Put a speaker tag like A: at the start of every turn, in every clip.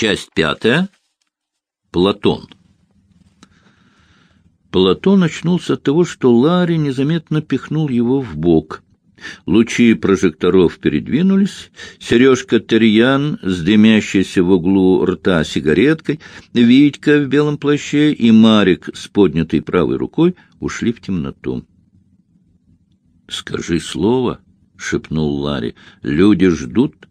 A: Часть пятая. Платон. Платон очнулся от того, что Ларри незаметно пихнул его в бок. Лучи прожекторов передвинулись, Сережка Терьян с дымящейся в углу рта сигареткой, Витька в белом плаще и Марик с поднятой правой рукой ушли в темноту. — Скажи слово, — шепнул Ларри, — люди ждут.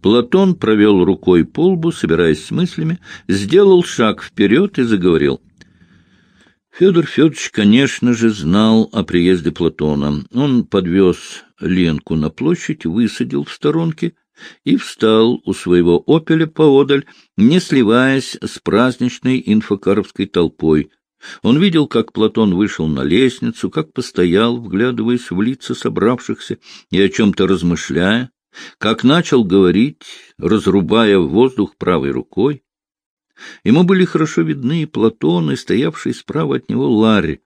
A: Платон провел рукой по лбу, собираясь с мыслями, сделал шаг вперед и заговорил — Федор Федорович, конечно же, знал о приезде Платона. Он подвез Ленку на площадь, высадил в сторонке и встал у своего «Опеля» поодаль, не сливаясь с праздничной инфокаровской толпой. Он видел, как Платон вышел на лестницу, как постоял, вглядываясь в лица собравшихся и о чем-то размышляя, как начал говорить, разрубая воздух правой рукой. Ему были хорошо видны Платон, и стоявший справа от него Ларри.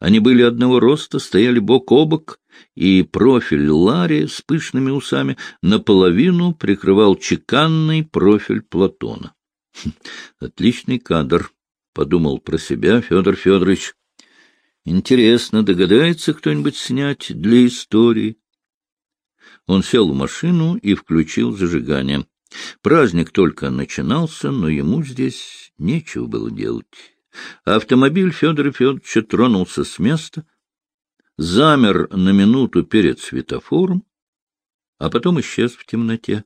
A: Они были одного роста, стояли бок о бок, и профиль Ларри с пышными усами наполовину прикрывал чеканный профиль Платона. «Хм, «Отличный кадр», — подумал про себя Федор Федорович. «Интересно, догадается кто-нибудь снять для истории?» Он сел в машину и включил зажигание. Праздник только начинался, но ему здесь нечего было делать. Автомобиль Федора Федоровича тронулся с места, замер на минуту перед светофором, а потом исчез в темноте.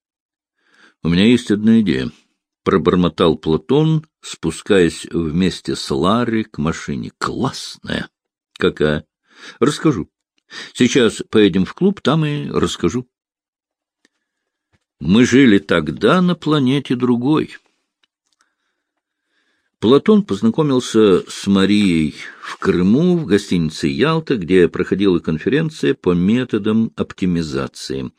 A: — У меня есть одна идея, — пробормотал Платон, спускаясь вместе с Ларри к машине. — Классная! — Какая? — Расскажу. Сейчас поедем в клуб, там и расскажу. Мы жили тогда на планете другой. Платон познакомился с Марией в Крыму, в гостинице «Ялта», где проходила конференция по методам оптимизации.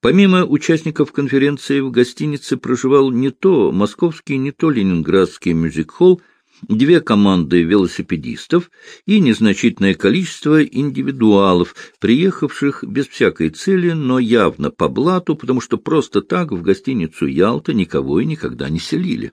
A: Помимо участников конференции в гостинице проживал не то московский, не то ленинградский мюзик-холл, две команды велосипедистов и незначительное количество индивидуалов, приехавших без всякой цели, но явно по блату, потому что просто так в гостиницу «Ялта» никого и никогда не селили.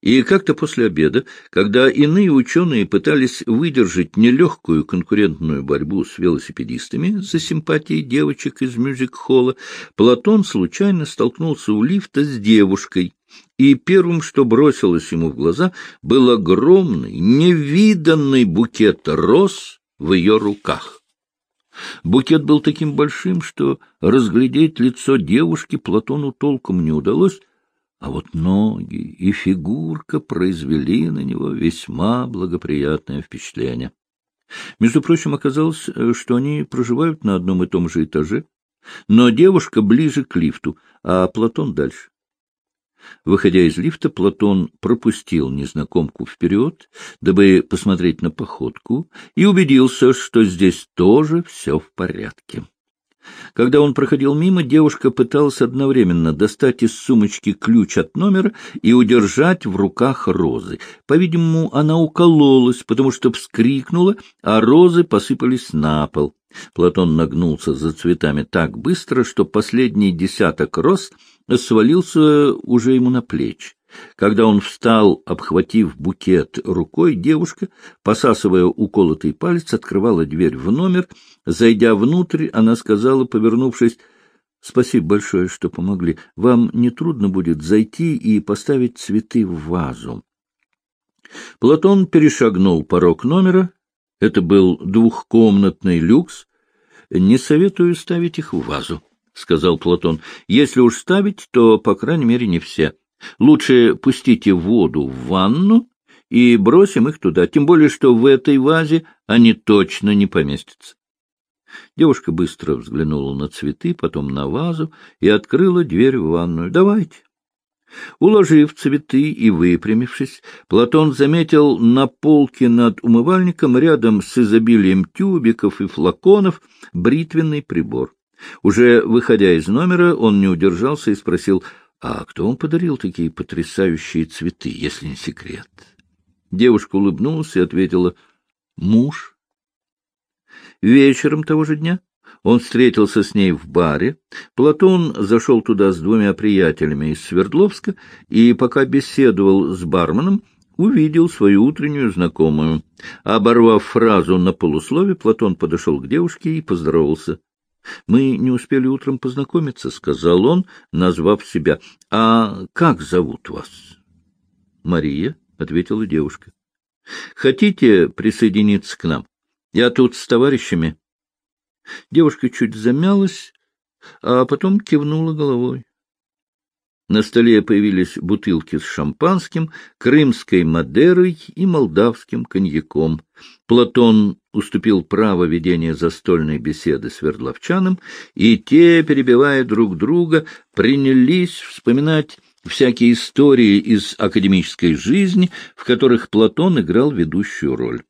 A: И как-то после обеда, когда иные ученые пытались выдержать нелегкую конкурентную борьбу с велосипедистами за симпатии девочек из мюзик-холла, Платон случайно столкнулся у лифта с девушкой, и первым, что бросилось ему в глаза, был огромный, невиданный букет роз в ее руках. Букет был таким большим, что разглядеть лицо девушки Платону толком не удалось, а вот ноги и фигурка произвели на него весьма благоприятное впечатление. Между прочим, оказалось, что они проживают на одном и том же этаже, но девушка ближе к лифту, а Платон дальше. Выходя из лифта, Платон пропустил незнакомку вперед, дабы посмотреть на походку, и убедился, что здесь тоже все в порядке. Когда он проходил мимо, девушка пыталась одновременно достать из сумочки ключ от номера и удержать в руках розы. По-видимому, она укололась, потому что вскрикнула, а розы посыпались на пол. Платон нагнулся за цветами так быстро, что последний десяток роз свалился уже ему на плечи. Когда он встал, обхватив букет рукой, девушка, посасывая уколотый палец, открывала дверь в номер. Зайдя внутрь, она сказала, повернувшись, — Спасибо большое, что помогли. Вам не трудно будет зайти и поставить цветы в вазу. Платон перешагнул порог номера. Это был двухкомнатный люкс. Не советую ставить их в вазу, — сказал Платон. — Если уж ставить, то, по крайней мере, не все. Лучше пустите воду в ванну и бросим их туда, тем более, что в этой вазе они точно не поместятся. Девушка быстро взглянула на цветы, потом на вазу и открыла дверь в ванную. — Давайте. Уложив цветы и выпрямившись, Платон заметил на полке над умывальником рядом с изобилием тюбиков и флаконов бритвенный прибор. Уже выходя из номера, он не удержался и спросил, а кто вам подарил такие потрясающие цветы, если не секрет? Девушка улыбнулась и ответила, муж. Вечером того же дня Он встретился с ней в баре. Платон зашел туда с двумя приятелями из Свердловска и, пока беседовал с барменом, увидел свою утреннюю знакомую. Оборвав фразу на полуслове, Платон подошел к девушке и поздоровался. — Мы не успели утром познакомиться, — сказал он, назвав себя. — А как зовут вас? — Мария, — ответила девушка. — Хотите присоединиться к нам? Я тут с товарищами. Девушка чуть замялась, а потом кивнула головой. На столе появились бутылки с шампанским, крымской мадерой и молдавским коньяком. Платон уступил право ведения застольной беседы с Вердловчаном, и те, перебивая друг друга, принялись вспоминать всякие истории из академической жизни, в которых Платон играл ведущую роль.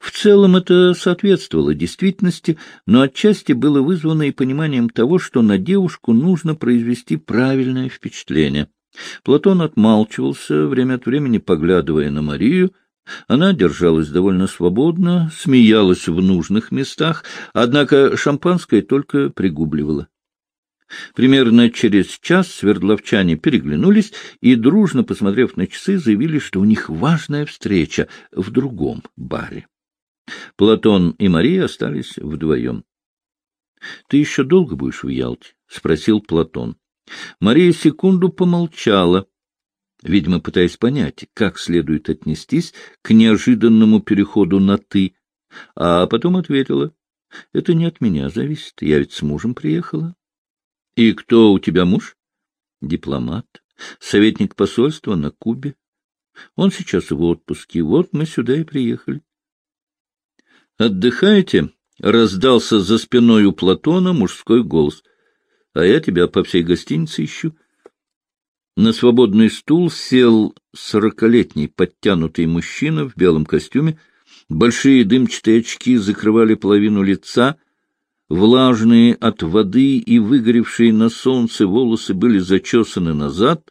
A: В целом это соответствовало действительности, но отчасти было вызвано и пониманием того, что на девушку нужно произвести правильное впечатление. Платон отмалчивался, время от времени поглядывая на Марию. Она держалась довольно свободно, смеялась в нужных местах, однако шампанское только пригубливала. Примерно через час свердловчане переглянулись и, дружно посмотрев на часы, заявили, что у них важная встреча в другом баре. Платон и Мария остались вдвоем. — Ты еще долго будешь в Ялте? — спросил Платон. Мария секунду помолчала, видимо, пытаясь понять, как следует отнестись к неожиданному переходу на «ты», а потом ответила, — Это не от меня зависит, я ведь с мужем приехала. И кто у тебя муж? Дипломат, советник посольства на Кубе. Он сейчас в отпуске, вот мы сюда и приехали. Отдыхаете? Раздался за спиной у Платона мужской голос. А я тебя по всей гостинице ищу. На свободный стул сел сорокалетний подтянутый мужчина в белом костюме. Большие дымчатые очки закрывали половину лица — Влажные от воды и выгоревшие на солнце волосы были зачесаны назад.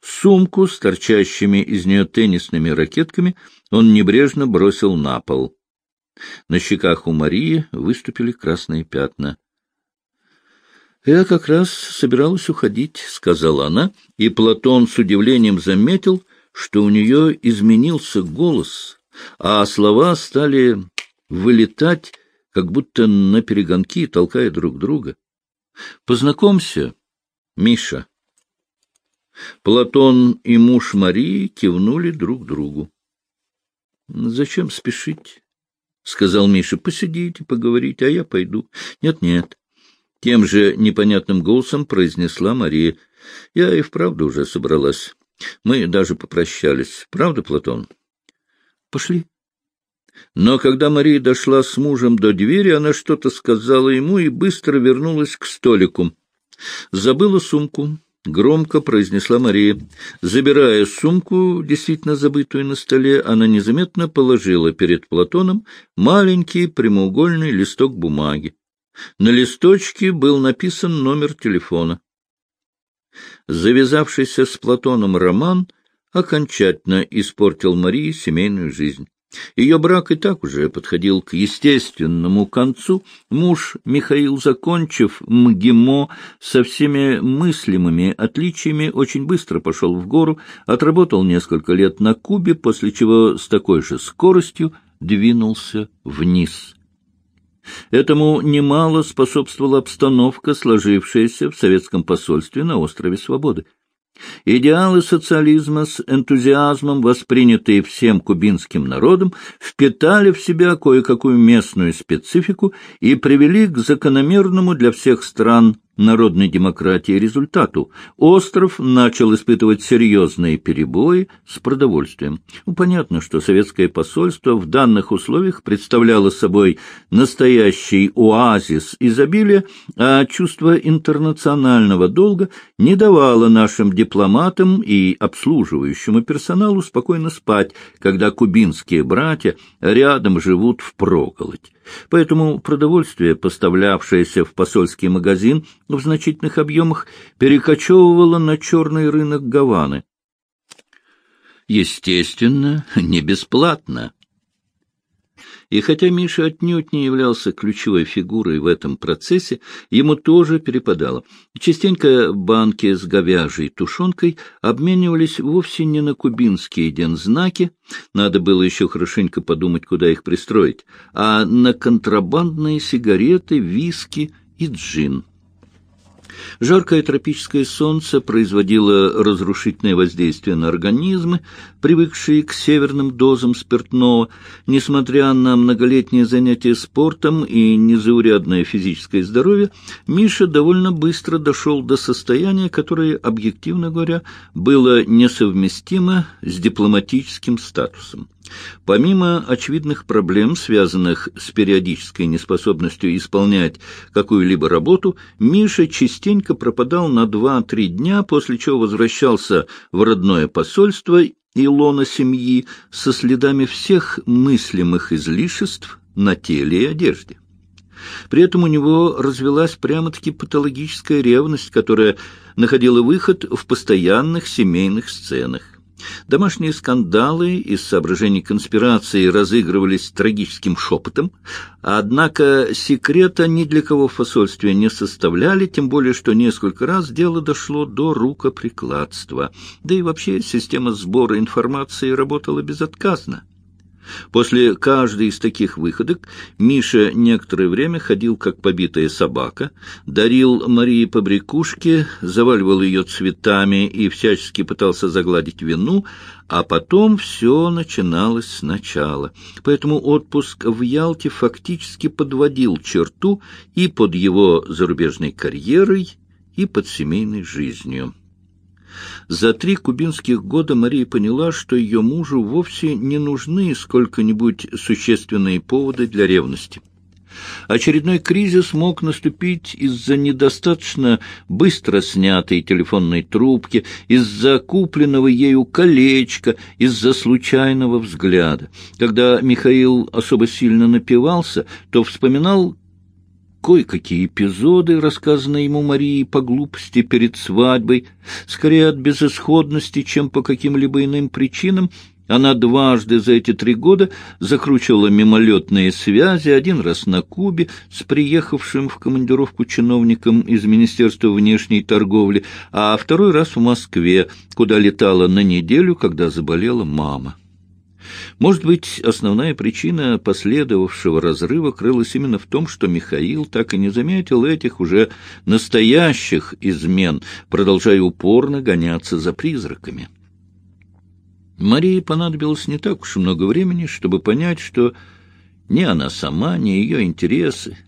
A: Сумку с торчащими из нее теннисными ракетками он небрежно бросил на пол. На щеках у Марии выступили красные пятна. — Я как раз собиралась уходить, — сказала она, и Платон с удивлением заметил, что у нее изменился голос, а слова стали вылетать как будто на перегонки, толкая друг друга. «Познакомься, Миша». Платон и муж Марии кивнули друг другу. «Зачем спешить?» — сказал Миша. «Посидите, поговорите, а я пойду». «Нет-нет». Тем же непонятным голосом произнесла Мария. «Я и вправду уже собралась. Мы даже попрощались. Правда, Платон?» «Пошли», но когда Мария дошла с мужем до двери, она что-то сказала ему и быстро вернулась к столику. Забыла сумку. Громко произнесла Мария. Забирая сумку, действительно забытую на столе, она незаметно положила перед Платоном маленький прямоугольный листок бумаги. На листочке был написан номер телефона. Завязавшийся с Платоном роман окончательно испортил Марии семейную жизнь. Ее брак и так уже подходил к естественному концу. Муж Михаил, закончив МГИМО со всеми мыслимыми отличиями, очень быстро пошел в гору, отработал несколько лет на Кубе, после чего с такой же скоростью двинулся вниз. Этому немало способствовала обстановка, сложившаяся в советском посольстве на острове Свободы. Идеалы социализма с энтузиазмом, воспринятые всем кубинским народом, впитали в себя кое-какую местную специфику и привели к закономерному для всех стран народной демократии результату. Остров начал испытывать серьезные перебои с продовольствием. Ну, понятно, что советское посольство в данных условиях представляло собой настоящий оазис изобилия, а чувство интернационального долга не давало нашим дипломатам и обслуживающему персоналу спокойно спать, когда кубинские братья рядом живут в впроголодь. Поэтому продовольствие, поставлявшееся в посольский магазин в значительных объемах, перекочевывало на черный рынок Гаваны. Естественно, не бесплатно. И хотя Миша отнюдь не являлся ключевой фигурой в этом процессе, ему тоже перепадало. Частенько банки с говяжьей тушенкой обменивались вовсе не на кубинские дензнаки, надо было еще хорошенько подумать, куда их пристроить, а на контрабандные сигареты, виски и джин. Жаркое тропическое солнце производило разрушительное воздействие на организмы, привыкшие к северным дозам спиртного. Несмотря на многолетние занятия спортом и незаурядное физическое здоровье, Миша довольно быстро дошел до состояния, которое, объективно говоря, было несовместимо с дипломатическим статусом. Помимо очевидных проблем, связанных с периодической неспособностью исполнять какую-либо работу, Миша частенько пропадал на два-три дня, после чего возвращался в родное посольство и лона семьи со следами всех мыслимых излишеств на теле и одежде. При этом у него развелась прямо-таки патологическая ревность, которая находила выход в постоянных семейных сценах. Домашние скандалы из соображений конспирации разыгрывались трагическим шепотом, однако секрета ни для кого в посольстве не составляли, тем более что несколько раз дело дошло до рукоприкладства. Да и вообще система сбора информации работала безотказно. После каждой из таких выходок Миша некоторое время ходил как побитая собака, дарил Марии побрякушки, заваливал ее цветами и всячески пытался загладить вину, а потом все начиналось сначала. Поэтому отпуск в Ялте фактически подводил черту и под его зарубежной карьерой, и под семейной жизнью. За три кубинских года Мария поняла, что ее мужу вовсе не нужны сколько-нибудь существенные поводы для ревности. Очередной кризис мог наступить из-за недостаточно быстро снятой телефонной трубки, из-за купленного ею колечка, из-за случайного взгляда. Когда Михаил особо сильно напивался, то вспоминал кое-какие эпизоды, рассказанные ему Марией по глупости перед свадьбой, скорее от безысходности, чем по каким-либо иным причинам, она дважды за эти три года закручивала мимолетные связи, один раз на Кубе с приехавшим в командировку чиновником из Министерства внешней торговли, а второй раз в Москве, куда летала на неделю, когда заболела мама. Может быть, основная причина последовавшего разрыва крылась именно в том, что Михаил так и не заметил этих уже настоящих измен, продолжая упорно гоняться за призраками. Марии понадобилось не так уж много времени, чтобы понять, что ни она сама, ни ее интересы,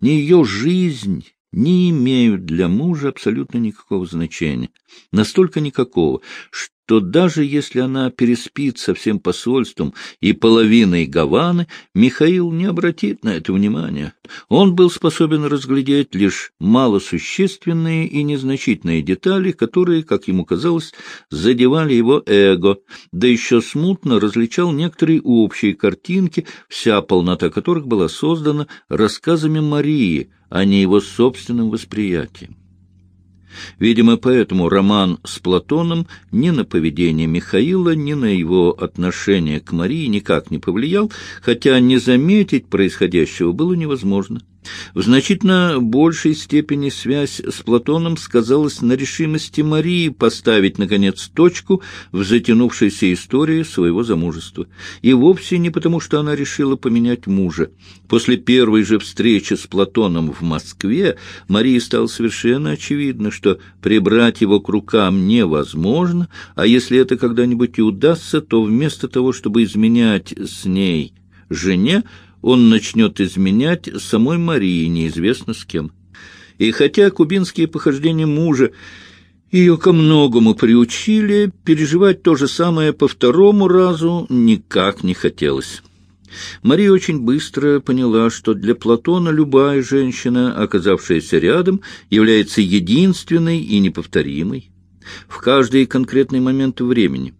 A: ни ее жизнь не имеют для мужа абсолютно никакого значения. Настолько никакого, что то даже если она переспит со всем посольством и половиной Гаваны, Михаил не обратит на это внимания. Он был способен разглядеть лишь малосущественные и незначительные детали, которые, как ему казалось, задевали его эго, да еще смутно различал некоторые общие картинки, вся полнота которых была создана рассказами Марии, а не его собственным восприятием. Видимо, поэтому роман с Платоном ни на поведение Михаила, ни на его отношение к Марии никак не повлиял, хотя не заметить происходящего было невозможно. В значительно большей степени связь с Платоном сказалась на решимости Марии поставить, наконец, точку в затянувшейся истории своего замужества. И вовсе не потому, что она решила поменять мужа. После первой же встречи с Платоном в Москве Марии стало совершенно очевидно, что прибрать его к рукам невозможно, а если это когда-нибудь и удастся, то вместо того, чтобы изменять с ней жене, он начнет изменять самой Марии неизвестно с кем. И хотя кубинские похождения мужа ее ко многому приучили, переживать то же самое по второму разу никак не хотелось. Мария очень быстро поняла, что для Платона любая женщина, оказавшаяся рядом, является единственной и неповторимой в каждый конкретный момент времени.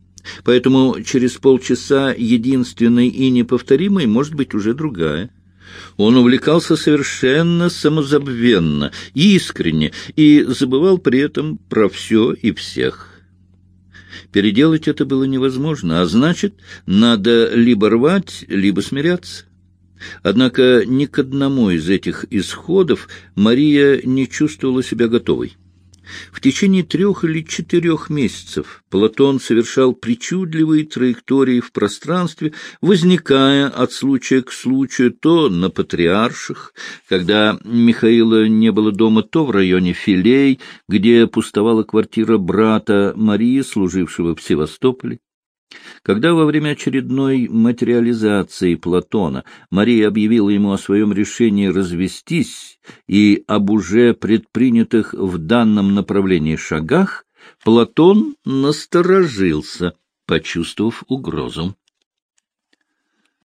A: Поэтому через полчаса единственной и неповторимой может быть уже другая. Он увлекался совершенно самозабвенно, искренне и забывал при этом про все и всех. Переделать это было невозможно, а значит, надо либо рвать, либо смиряться. Однако ни к одному из этих исходов Мария не чувствовала себя готовой. В течение трех или четырех месяцев Платон совершал причудливые траектории в пространстве, возникая от случая к случаю то на Патриарших, когда Михаила не было дома, то в районе Филей, где пустовала квартира брата Марии, служившего в Севастополе. Когда во время очередной материализации Платона Мария объявила ему о своем решении развестись и об уже предпринятых в данном направлении шагах, Платон насторожился, почувствовав угрозу.